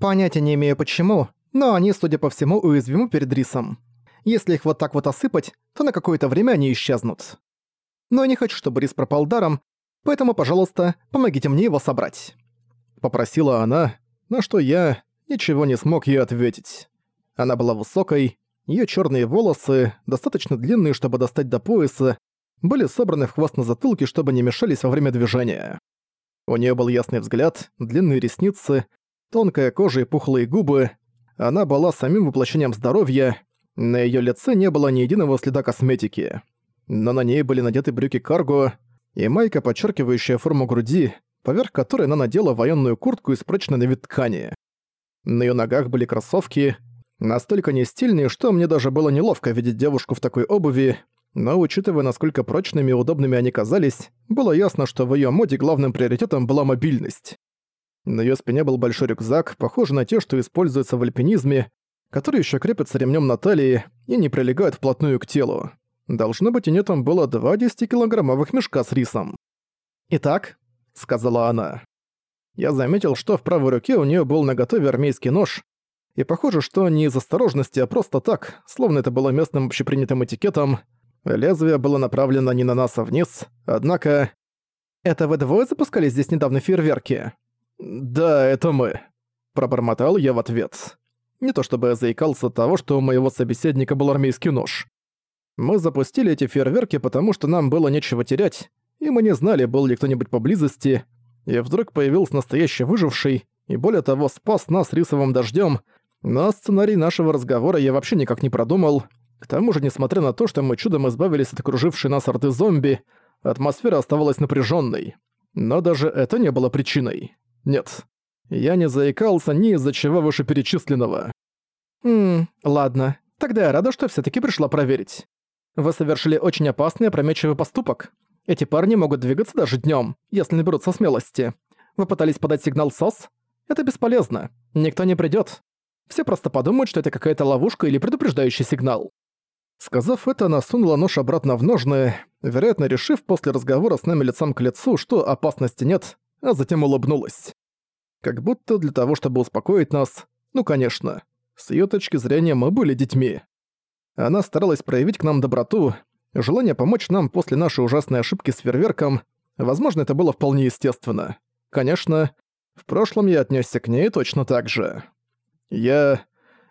Понятия не имею почему, но они, судя по всему, уязвимы перед рисом. Если их вот так вот осыпать, то на какое-то время они исчезнут. Но я не хочу, чтобы рис пропал даром, поэтому, пожалуйста, помогите мне его собрать». Попросила она, на что я ничего не смог ей ответить. Она была высокой, ее черные волосы, достаточно длинные, чтобы достать до пояса, были собраны в хвост на затылке, чтобы не мешались во время движения. У нее был ясный взгляд, длинные ресницы, тонкая кожа и пухлые губы. Она была самим воплощением здоровья, на ее лице не было ни единого следа косметики. Но на ней были надеты брюки карго и майка, подчеркивающая форму груди, поверх которой она надела военную куртку из прочной на вид ткани. На ее ногах были кроссовки, настолько не стильные, что мне даже было неловко видеть девушку в такой обуви, но учитывая, насколько прочными и удобными они казались, было ясно, что в её моде главным приоритетом была мобильность. На её спине был большой рюкзак, похожий на те, что используются в альпинизме, которые ещё крепятся ремнём на талии и не прилегают вплотную к телу. Должно быть, у неё там было два 10-килограммовых мешка с рисом. «Итак», — сказала она. Я заметил, что в правой руке у неё был наготове армейский нож, и похоже, что не из осторожности, а просто так, словно это было местным общепринятым этикетом, Лезвие было направлено не на нас, а вниз, однако... «Это вы двое запускали здесь недавно фейерверки?» «Да, это мы», — пробормотал я в ответ. Не то чтобы я заикался от того, что у моего собеседника был армейский нож. Мы запустили эти фейерверки, потому что нам было нечего терять, и мы не знали, был ли кто-нибудь поблизости, и вдруг появился настоящий выживший, и более того, спас нас рисовым дождем. но сценарий нашего разговора я вообще никак не продумал, к тому же, несмотря на то, что мы чудом избавились от окружившей нас орды зомби, атмосфера оставалась напряженной. Но даже это не было причиной. Нет. Я не заикался ни из-за чего вышеперечисленного. «Ммм, ладно. Тогда я рада, что все таки пришла проверить. Вы совершили очень опасный опрометчивый поступок. Эти парни могут двигаться даже днем, если наберутся смелости. Вы пытались подать сигнал СОС? Это бесполезно. Никто не придет. Все просто подумают, что это какая-то ловушка или предупреждающий сигнал. Сказав это, она сунула нож обратно в ножны, вероятно, решив после разговора с нами лицом к лицу, что опасности нет, а затем улыбнулась. Как будто для того, чтобы успокоить нас, ну конечно, с её точки зрения мы были детьми. Она старалась проявить к нам доброту, желание помочь нам после нашей ужасной ошибки с фейерверком, возможно, это было вполне естественно. Конечно, в прошлом я отнесся к ней точно так же. Я...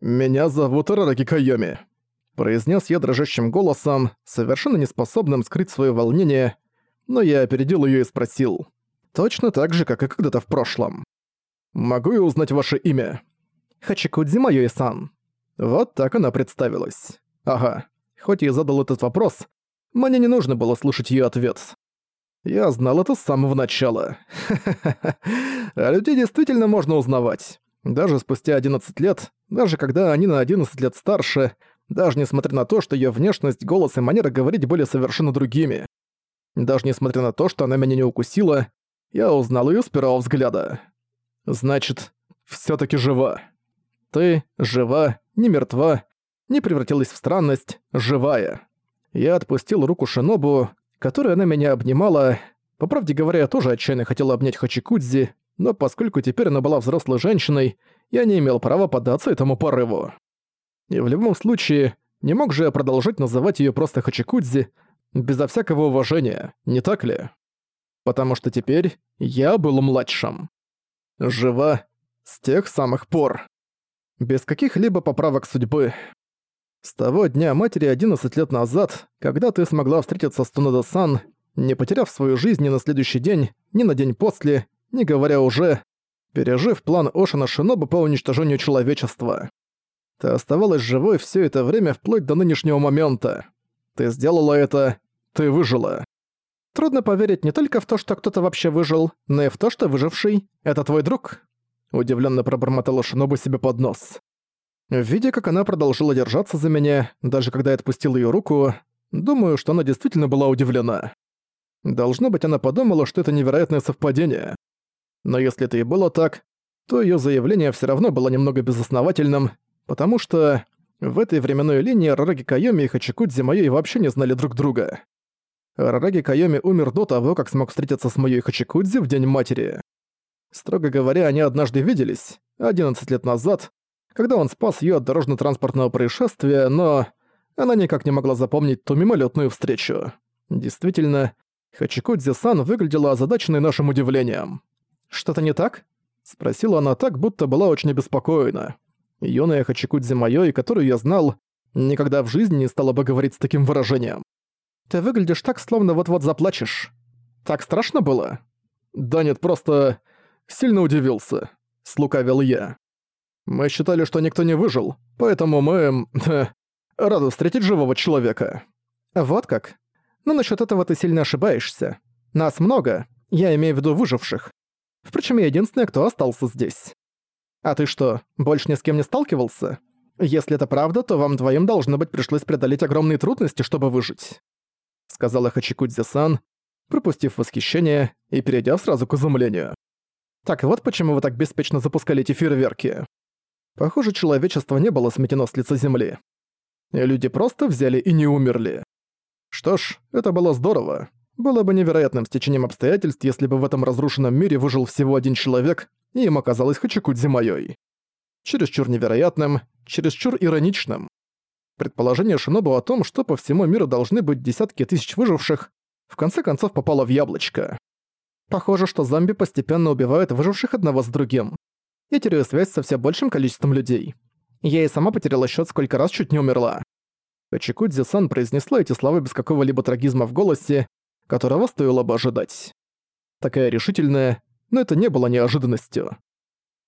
Меня зовут Арараки Кайоми произнес я дрожащим голосом, совершенно неспособным скрыть свое волнение, но я опередил ее и спросил. Точно так же, как и когда-то в прошлом. «Могу я узнать ваше имя?» «Хачикудзи Майои-сан». Вот так она представилась. Ага, хоть я задал этот вопрос, мне не нужно было слушать ее ответ. Я знал это с самого начала. А людей действительно можно узнавать. Даже спустя 11 лет, даже когда они на 11 лет старше, даже несмотря на то, что её внешность, голос и манера говорить были совершенно другими. Даже несмотря на то, что она меня не укусила, я узнал её с первого взгляда. Значит, всё-таки жива. Ты жива, не мертва, не превратилась в странность, живая. Я отпустил руку Шинобу, которой она меня обнимала. По правде говоря, я тоже отчаянно хотел обнять Хачикудзи, но поскольку теперь она была взрослой женщиной, я не имел права поддаться этому порыву. И в любом случае, не мог же я продолжать называть её просто Хачикудзи безо всякого уважения, не так ли? Потому что теперь я был младшим. Жива с тех самых пор. Без каких-либо поправок судьбы. С того дня матери 11 лет назад, когда ты смогла встретиться с Тунадо-сан, не потеряв свою жизнь ни на следующий день, ни на день после, не говоря уже, пережив план Ошина Шиноба по уничтожению человечества. Ты оставалась живой все это время вплоть до нынешнего момента. Ты сделала это, ты выжила. Трудно поверить не только в то, что кто-то вообще выжил, но и в то, что выживший — это твой друг. Удивленно пробормотала Шинобу себе под нос. Видя, как она продолжила держаться за меня, даже когда я отпустил ее руку, думаю, что она действительно была удивлена. Должно быть, она подумала, что это невероятное совпадение. Но если это и было так, то ее заявление все равно было немного безосновательным, потому что в этой временной линии Рараги Кайоми и Хачикудзи Майой вообще не знали друг друга. Рараги Кайоми умер до того, как смог встретиться с Майой Хачикудзи в День Матери. Строго говоря, они однажды виделись, 11 лет назад, когда он спас её от дорожно-транспортного происшествия, но она никак не могла запомнить ту мимолетную встречу. Действительно, Хачикудзи-сан выглядела озадаченной нашим удивлением. «Что-то не так?» — спросила она так, будто была очень обеспокоена. Юная Хачикудзи Майой, которую я знал, никогда в жизни не стала бы говорить с таким выражением. «Ты выглядишь так, словно вот-вот заплачешь. Так страшно было?» «Да нет, просто... сильно удивился», — слукавил я. «Мы считали, что никто не выжил, поэтому мы... рады встретить живого человека». «Вот как? Но насчет этого ты сильно ошибаешься. Нас много, я имею в виду выживших. Впрочем, я единственный, кто остался здесь. А ты что, больше ни с кем не сталкивался? Если это правда, то вам двоим должно быть пришлось преодолеть огромные трудности, чтобы выжить. Сказала Хачикудзи-сан, пропустив восхищение и перейдя сразу к изумлению. Так вот почему вы так беспечно запускали эти фейерверки. Похоже, человечество не было сметено с лица земли. И люди просто взяли и не умерли. Что ж, это было здорово. Было бы невероятным стечением обстоятельств, если бы в этом разрушенном мире выжил всего один человек, и им оказалось Хачикудзи Майой. Чересчур невероятным, чересчур ироничным. Предположение Шинобу о том, что по всему миру должны быть десятки тысяч выживших, в конце концов попало в яблочко. Похоже, что зомби постепенно убивают выживших одного с другим. Я теряю связь со все большим количеством людей. Я и сама потеряла счет, сколько раз чуть не умерла. Хачикудзи-сан произнесла эти слова без какого-либо трагизма в голосе, которого стоило бы ожидать. Такая решительная, но это не было неожиданностью.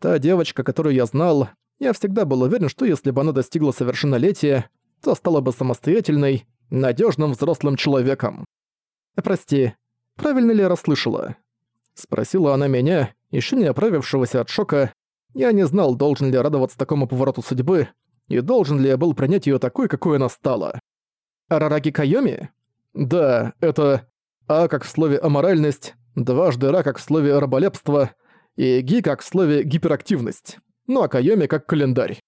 Та девочка, которую я знал, я всегда был уверен, что если бы она достигла совершеннолетия, то стала бы самостоятельной, надежным взрослым человеком. «Прости, правильно ли я расслышала?» Спросила она меня, еще не оправившегося от шока. Я не знал, должен ли радоваться такому повороту судьбы, и должен ли я был принять ее такой, какой она стала. Арараги Кайоми? Да, это А как в слове «аморальность», дважды Ра как в слове «раболепство» и Ги как в слове «гиперактивность». Ну а Кайоми как календарь.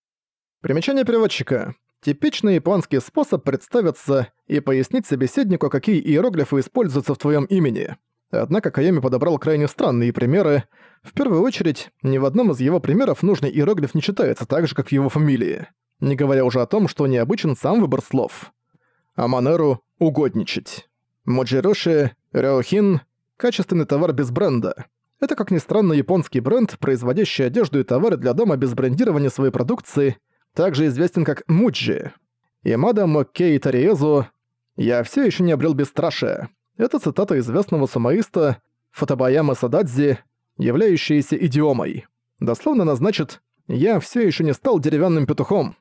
Примечание переводчика. Типичный японский способ представиться и пояснить собеседнику, какие иероглифы используются в твоем имени. Однако Кайоми подобрал крайне странные примеры. В первую очередь, ни в одном из его примеров нужный иероглиф не читается так же, как в его фамилии не говоря уже о том, что необычен сам выбор слов. А Манеру — угодничать. Моджироши, Рёхин — качественный товар без бренда. Это, как ни странно, японский бренд, производящий одежду и товары для дома без брендирования своей продукции, также известен как Муджи. Ямада Моккей Тариезу «Я все еще не обрел бесстрашие». Это цитата известного сумаиста Фотабаяма Сададзи, являющаяся идиомой. Дословно она значит «Я все еще не стал деревянным петухом».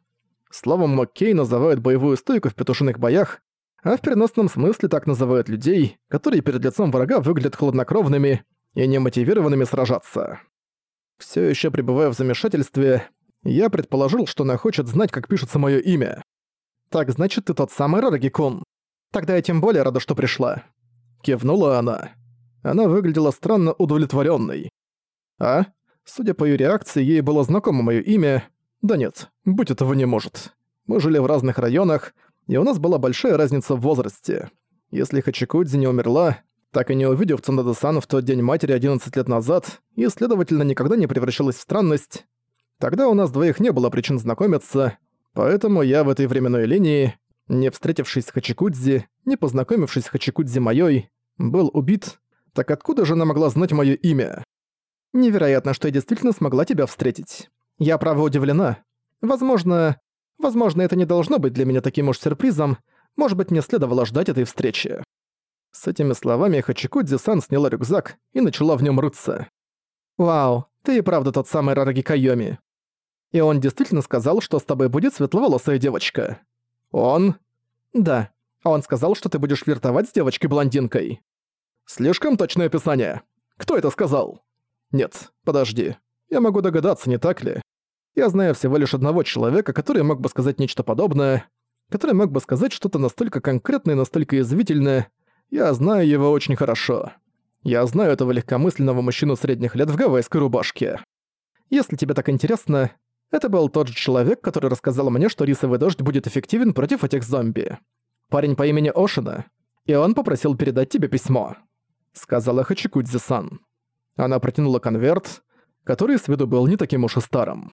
Словом Маккей называют боевую стойку в петушиных боях, а в переносном смысле так называют людей, которые перед лицом врага выглядят хладнокровными и немотивированными сражаться. Все еще пребывая в замешательстве, я предположил, что она хочет знать, как пишется мое имя. «Так значит, ты тот самый Рарагикун. Тогда я тем более рада, что пришла». Кивнула она. Она выглядела странно удовлетворенной. А? Судя по ее реакции, ей было знакомо мое имя, да нет, быть этого не может. Мы жили в разных районах, и у нас была большая разница в возрасте. Если Хачикудзи не умерла, так и не увидев Цунадо-сан в тот день матери 11 лет назад, и, следовательно, никогда не превращалась в странность, тогда у нас двоих не было причин знакомиться, поэтому я в этой временной линии, не встретившись с Хачикудзи, не познакомившись с Хачикудзи моей, был убит, так откуда же она могла знать моё имя? Невероятно, что я действительно смогла тебя встретить. Я, право, удивлена. Возможно... Возможно, это не должно быть для меня таким уж сюрпризом. Может быть, мне следовало ждать этой встречи. С этими словами Хачикудзи-сан сняла рюкзак и начала в нем рыться. «Вау, ты и правда тот самый Рараги Кайоми. И он действительно сказал, что с тобой будет светловолосая девочка. Он? Да. Он сказал, что ты будешь флиртовать с девочкой-блондинкой. Слишком точное описание. Кто это сказал? Нет, подожди. Я могу догадаться, не так ли? Я знаю всего лишь одного человека, который мог бы сказать нечто подобное, который мог бы сказать что-то настолько конкретное и настолько извительное. Я знаю его очень хорошо. Я знаю этого легкомысленного мужчину средних лет в гавайской рубашке. Если тебе так интересно, это был тот же человек, который рассказал мне, что рисовый дождь будет эффективен против этих зомби. Парень по имени Ошина. И он попросил передать тебе письмо. Сказала Хачикудзи-сан. Она протянула конверт, который с виду был не таким уж и старым.